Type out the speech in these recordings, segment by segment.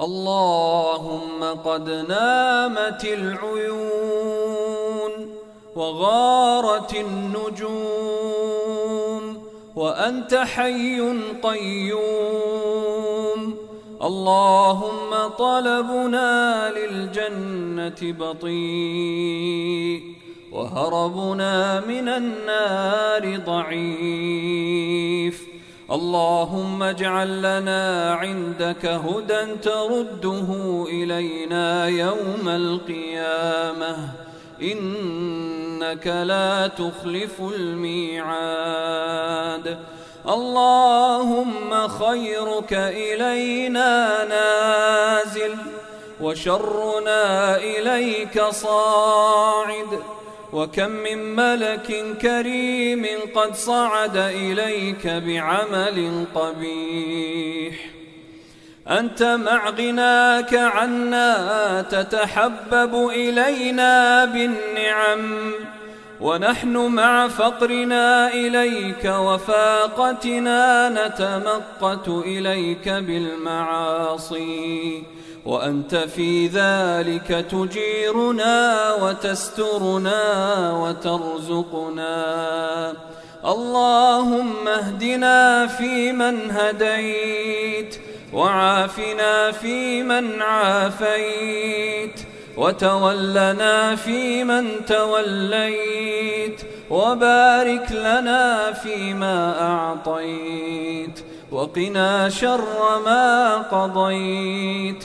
اللهم قد نامت العيون وغارت النجوم وأنت حي قيوم اللهم طلبنا للجنة بطيء وهربنا من النار ضعيف اللهم اجعل لنا عندك هدى ترده إلينا يوم القيامة. إنك لا تخلف الميعاد. اللهم خيرك إلينا نازل وشرنا إليك صاعد. وكم من ملك كريم قد صعد إليك بعمل قبيح. أنت مع غناك عنا تتحبب إلينا بالنعم ونحن مع فقرنا إليك وفاقتنا نتمقت إليك بالمعاصي. وأنت في ذلك تجيرنا وتسترنا وترزقنا. اللهم اهدنا فيمن هديت وعافنا فيمن عافيت وتولنا فيمن توليت وبارك لنا فيما أعطيت وقنا شر ما قضيت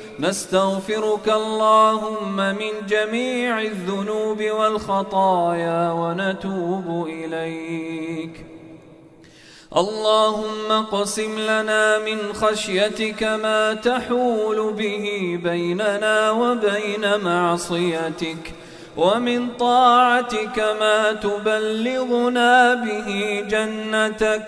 نستغفرك اللهم من جميع الذنوب والخطايا ونتوب إليك. اللهم اقسم لنا من خشيتك ما تحول به بيننا وبين معصيتك ومن طاعتك ما تبلغنا به جنتك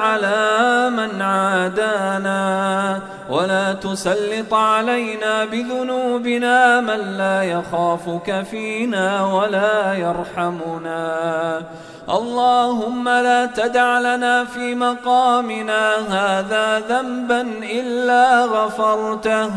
على من عادانا ولا تسلط علينا بذنوبنا من لا يخافك فينا ولا يرحمنا. اللهم لا تدع لنا في مقامنا هذا ذنبا إلا غفرته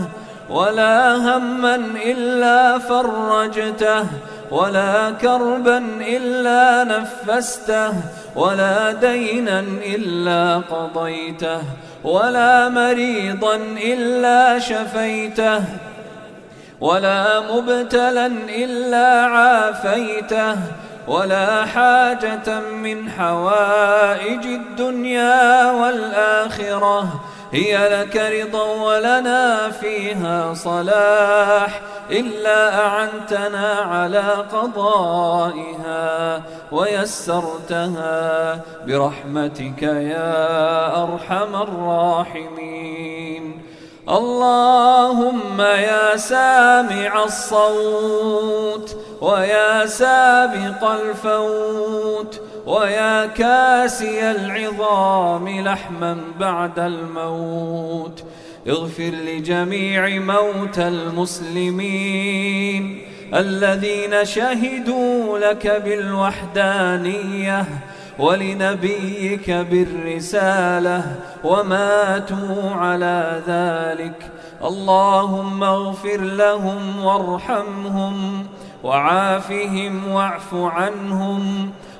ولا هما إلا فرجته. ولا كربا إلا نفسته ولا دينا إلا قضيته ولا مريضا إلا شفيته ولا مبتلا إلا عافيته ولا حاجة من حوائج الدنيا والآخرة. هي لك رضا ولنا فيها صلاح إلا أعنتنا على قضائها ويسرتها برحمتك يا أرحم الراحمين. اللهم يا سامع الصوت ويا سابق الفوت ويا كاسي العظام لحما بعد الموت. اغفر لجميع موتى المسلمين الذين شهدوا لك بالوحدانية ولنبيك بالرسالة وماتوا على ذلك. اللهم اغفر لهم وارحمهم وعافهم واعف عنهم.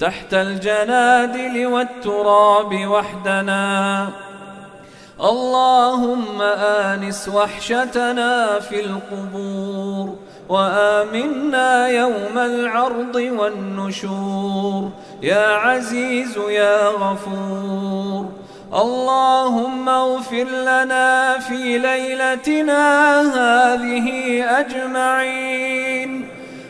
تحت الجنادل والتراب وحدنا. اللهم آنس وحشتنا في القبور وآمنا يوم العرض والنشور. يا عزيز يا غفور اللهم اغفر لنا في ليلتنا هذه أجمعين.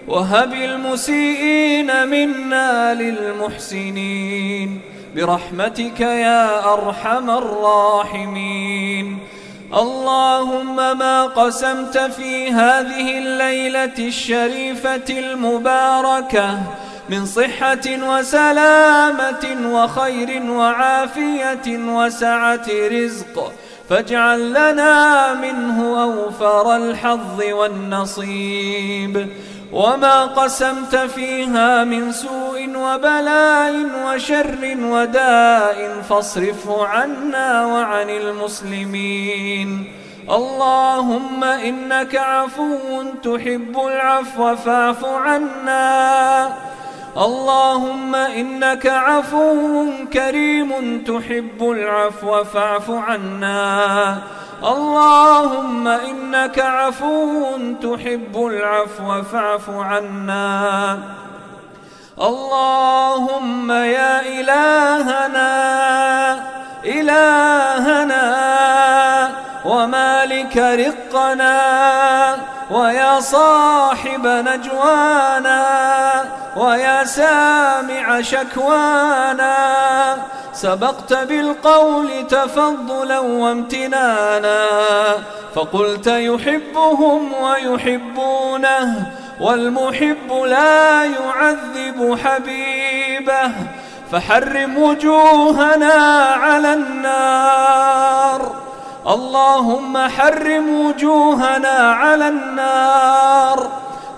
وهب المسيئين منا للمحسنين. برحمتك يا أرحم الراحمين. اللهم ما قسمت في هذه الليلة الشريفة المباركة من صحة وسلامة وخير وعافية وسعة رزق. فاجعل لنا منه أوفر الحظ والنصيب. وما قسمت فيها من سوء وبلاء وشر وداء فاصرفه عنا وعن المسلمين اللهم إنك عفو تحب العفو فاعف عنا اللهم إنك عفو كريم تحب العفو فاعف عنا. اللهم إنك عفو تحب العفو فاعف عنا. اللهم يا إلهنا إلهنا ومالك رقنا. ويا صاحب نجوانا ويا سامع شكوانا سبقت بالقول تفضلا وامتنانا فقلت يحبهم ويحبونه والمحب لا يعذب حبيبه فحرم وجوهنا على النار اللهم حرم وجوهنا على النار.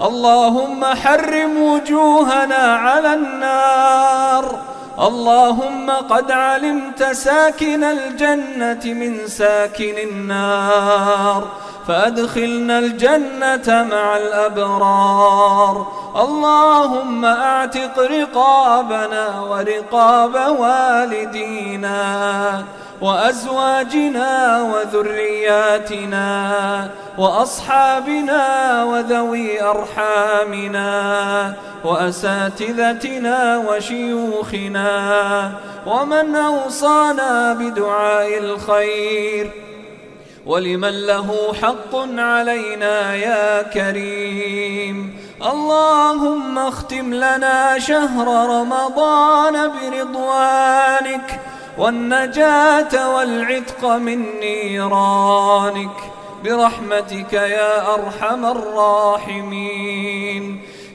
اللهم حرم وجوهنا على النار. اللهم قد علمت ساكن الجنة من ساكن النار. فأدخلنا الجنة مع الأبرار. اللهم أعتق رقابنا ورقاب والدينا. وأزواجنا وذرياتنا وأصحابنا وذوي أرحامنا وأساتذتنا وشيوخنا ومن أوصانا بدعاء الخير ولمن له حق علينا يا كريم اللهم اختم لنا شهر رمضان برضوانك والنجاة والعتق من نيرانك برحمتك يا أرحم الراحمين.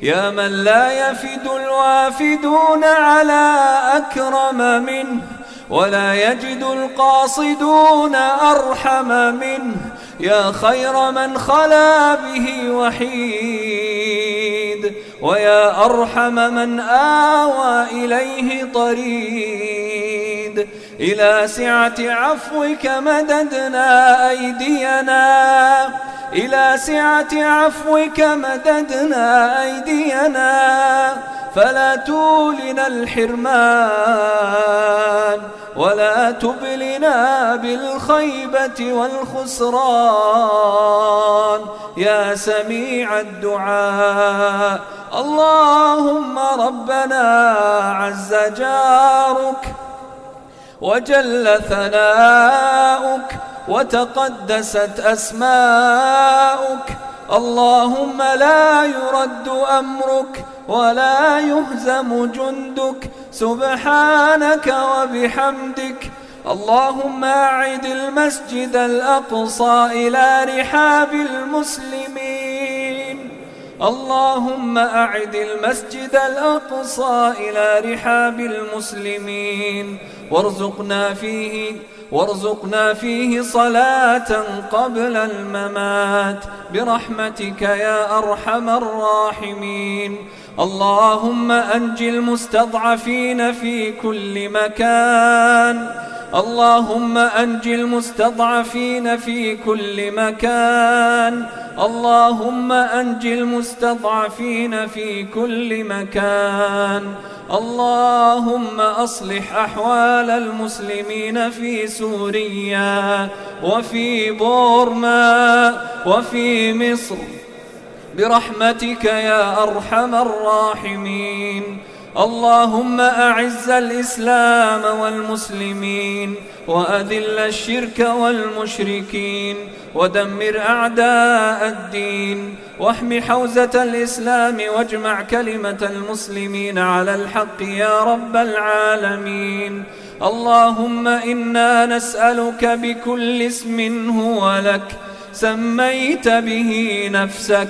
يا من لا يفد الوافدون على أكرم منه ولا يجد القاصدون أرحم منه. يا خير من خلا به وحيد ويا أرحم من آوى إليه طريد. إلى سعة عفوك مددنا أيدينا. إلى سعة عفوك مددنا أيدينا. فلا تولنا الحرمان ولا تبلنا بالخيبة والخسران. يا سميع الدعاء اللهم ربنا عز جارك وجل ثناؤك وتقدست أسماؤك. اللهم لا يرد أمرك ولا يهزم جندك. سبحانك وبحمدك. اللهم أعد المسجد الأقصى إلى رحاب المسلمين. اللهم أعد المسجد الأقصى إلى رحاب المسلمين. وارزقنا فيه وارزقنا فيه صلاة قبل الممات. برحمتك يا أرحم الراحمين. اللهم أنج المستضعفين في كل مكان. اللهم أنج المستضعفين في كل مكان. اللهم أنج المستضعفين في كل مكان. اللهم أصلح أحوال المسلمين في سوريا وفي بورما وفي مصر. برحمتك يا أرحم الراحمين. اللهم أعز الإسلام والمسلمين وأذل الشرك والمشركين ودمر أعداء الدين واحم حوزة الإسلام واجمع كلمة المسلمين على الحق يا رب العالمين. اللهم إنا نسألك بكل اسم هو لك سميت به نفسك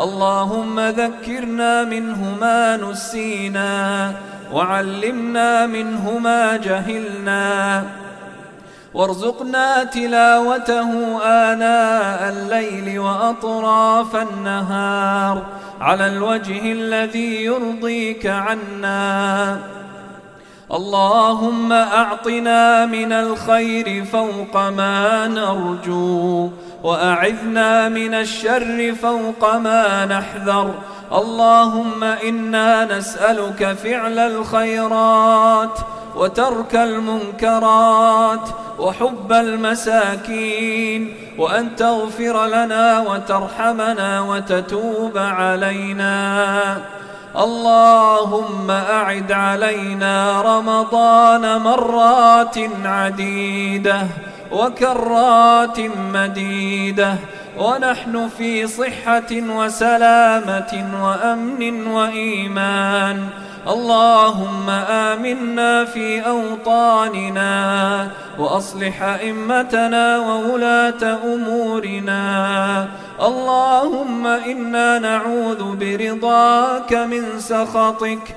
اللهم ذكرنا منه ما نسينا وعلمنا منه ما جهلنا وارزقنا تلاوته آناء الليل وأطراف النهار على الوجه الذي يرضيك عنا. اللهم أعطنا من الخير فوق ما نرجو وأعذنا من الشر فوق ما نحذر. اللهم إنا نسألك فعل الخيرات وترك المنكرات وحب المساكين وأن تغفر لنا وترحمنا وتتوب علينا. اللهم أعد علينا رمضان مرات عديدة. وكرات مديدة ونحن في صحة وسلامة وأمن وإيمان. اللهم آمنا في أوطاننا وأصلح أئمتنا وولاة أمورنا. اللهم إنا نعوذ برضاك من سخطك